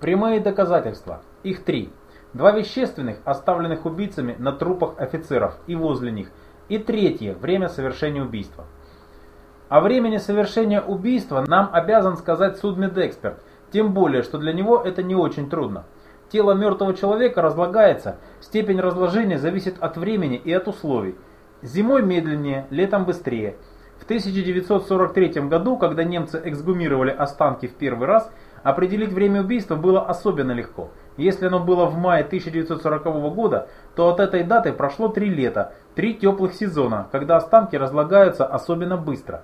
Прямые доказательства. Их три. Два вещественных, оставленных убийцами на трупах офицеров и возле них. И третье – время совершения убийства. О времени совершения убийства нам обязан сказать судмедэксперт, тем более, что для него это не очень трудно. Тело мертвого человека разлагается, степень разложения зависит от времени и от условий. Зимой медленнее, летом быстрее. В 1943 году, когда немцы эксгумировали останки в первый раз, определить время убийства было особенно легко. Если оно было в мае 1940 года, то от этой даты прошло три лета, три теплых сезона, когда останки разлагаются особенно быстро.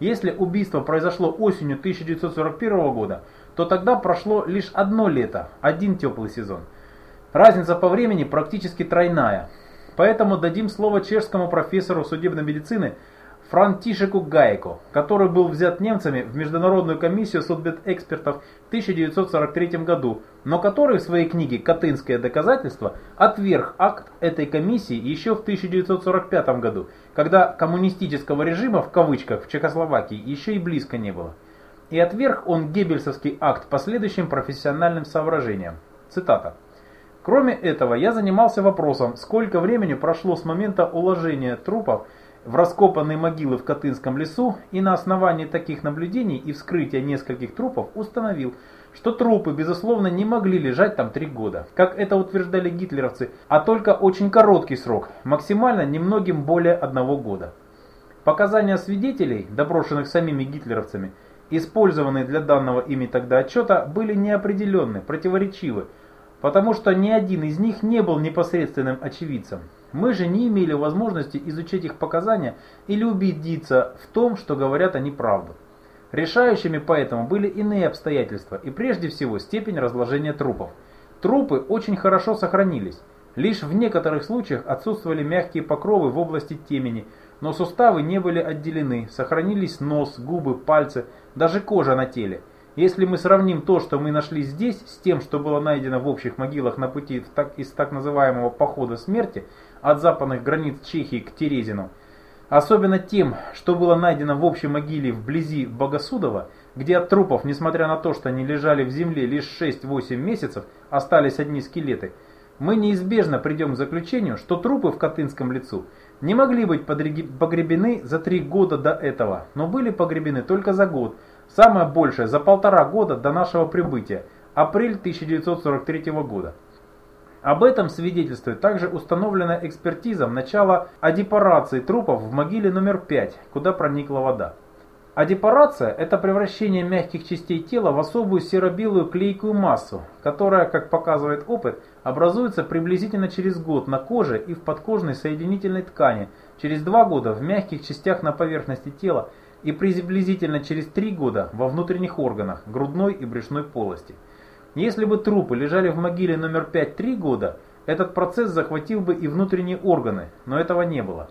Если убийство произошло осенью 1941 года, то тогда прошло лишь одно лето, один теплый сезон. Разница по времени практически тройная. Поэтому дадим слово чешскому профессору судебной медицины Франтишеку Гайко, который был взят немцами в Международную комиссию судмедэкспертов в 1943 году, но который в своей книге «Катынское доказательство» отверг акт этой комиссии еще в 1945 году, когда коммунистического режима в кавычках в Чехословакии еще и близко не было. И отверг он геббельсовский акт по следующим профессиональным соображениям. Цитата. Кроме этого, я занимался вопросом, сколько времени прошло с момента уложения трупов в раскопанные могилы в Катынском лесу и на основании таких наблюдений и вскрытия нескольких трупов установил, что трупы, безусловно, не могли лежать там три года, как это утверждали гитлеровцы, а только очень короткий срок, максимально немногим более одного года. Показания свидетелей, доброшенных самими гитлеровцами, использованные для данного ими тогда отчета, были неопределенны, противоречивы, потому что ни один из них не был непосредственным очевидцем. Мы же не имели возможности изучить их показания или убедиться в том, что говорят они правду. Решающими поэтому были иные обстоятельства и прежде всего степень разложения трупов. Трупы очень хорошо сохранились. Лишь в некоторых случаях отсутствовали мягкие покровы в области темени, но суставы не были отделены, сохранились нос, губы, пальцы, даже кожа на теле. Если мы сравним то, что мы нашли здесь, с тем, что было найдено в общих могилах на пути из так называемого похода смерти, от западных границ Чехии к Терезину. Особенно тем, что было найдено в общей могиле вблизи Богосудова, где от трупов, несмотря на то, что они лежали в земле лишь 6-8 месяцев, остались одни скелеты, мы неизбежно придем к заключению, что трупы в Катынском лицу не могли быть погребены за три года до этого, но были погребены только за год, самое большее за полтора года до нашего прибытия, апрель 1943 года. Об этом свидетельствует также установленная экспертизом начало адипорации трупов в могиле номер 5, куда проникла вода. Адипорация – это превращение мягких частей тела в особую серо-белую клейкую массу, которая, как показывает опыт, образуется приблизительно через год на коже и в подкожной соединительной ткани, через два года в мягких частях на поверхности тела и приблизительно через три года во внутренних органах, грудной и брюшной полости – если бы трупы лежали в могиле номер 5 три года, этот процесс захватил бы и внутренние органы, но этого не было.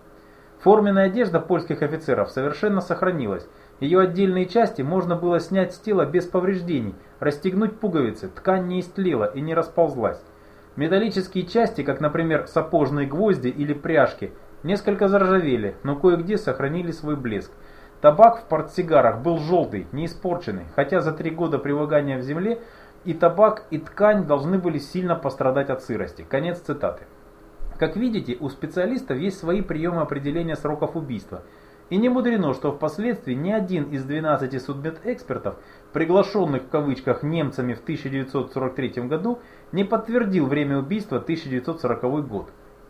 Форменная одежда польских офицеров совершенно сохранилась. Ее отдельные части можно было снять с тела без повреждений, расстегнуть пуговицы, ткань не истлела и не расползлась. Металлические части, как, например, сапожные гвозди или пряжки, несколько заржавели, но кое-где сохранили свой блеск. Табак в портсигарах был желтый, не испорченный, хотя за три года привыгания в земле и табак, и ткань должны были сильно пострадать от сырости. Конец цитаты. Как видите, у специалистов есть свои приемы определения сроков убийства. И не мудрено, что впоследствии ни один из 12 судмедэкспертов, приглашенных в кавычках немцами в 1943 году, не подтвердил время убийства 1940 год.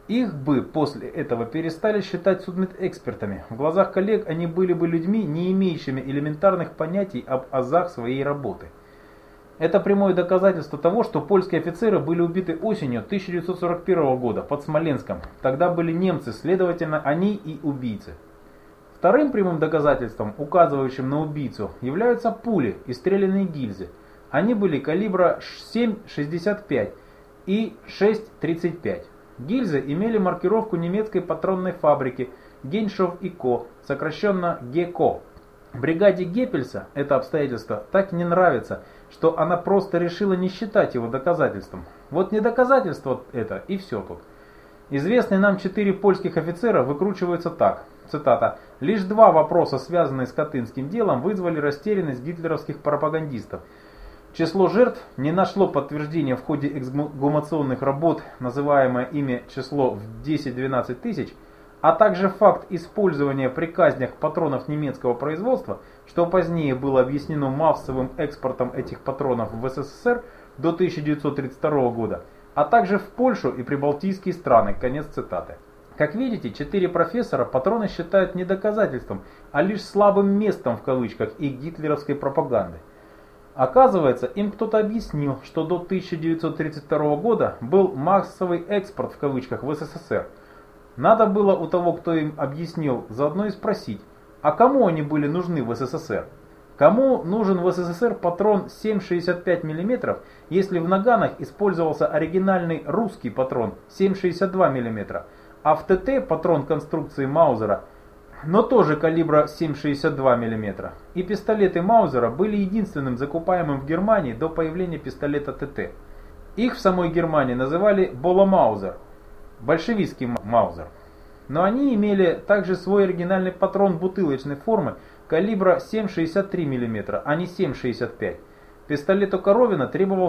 Их бы после этого перестали считать судмедэкспертами. В глазах коллег они были бы людьми, не имеющими элементарных понятий об азах своей работы. Это прямое доказательство того, что польские офицеры были убиты осенью 1941 года под Смоленском. Тогда были немцы, следовательно, они и убийцы. Вторым прямым доказательством, указывающим на убийцу, являются пули и стрелянные гильзы. Они были калибра 7,65 и 6,35. Гильзы имели маркировку немецкой патронной фабрики Геншов и Ко, сокращенно ГЕКО. Бригаде Геппельса это обстоятельство так не нравится – что она просто решила не считать его доказательством. Вот не доказательство это и все тут. Известные нам четыре польских офицера выкручиваются так. Цитата. «Лишь два вопроса, связанные с Катынским делом, вызвали растерянность гитлеровских пропагандистов. Число жертв не нашло подтверждения в ходе эксгумационных работ, называемое ими число в 10-12 тысяч, а также факт использования при казнях патронов немецкого производства, что позднее было объяснено массовым экспортом этих патронов в СССР до 1932 года, а также в Польшу и Прибалтийские страны. Конец цитаты. Как видите, четыре профессора патроны считают не доказательством, а лишь слабым местом в кавычках их гитлеровской пропаганды. Оказывается, им кто-то объяснил, что до 1932 года был массовый экспорт в кавычках в СССР. Надо было у того, кто им объяснил, заодно и спросить, а кому они были нужны в СССР? Кому нужен в СССР патрон 7,65 мм, если в наганах использовался оригинальный русский патрон 7,62 мм, а в ТТ патрон конструкции Маузера – но тоже калибра 7,62 мм. И пистолеты Маузера были единственным закупаемым в Германии до появления пистолета ТТ. Их в самой Германии называли Боло-Маузер, большевистский Маузер. Но они имели также свой оригинальный патрон бутылочной формы калибра 7,63 мм, а не 7,65 Пистолету Коровина требовался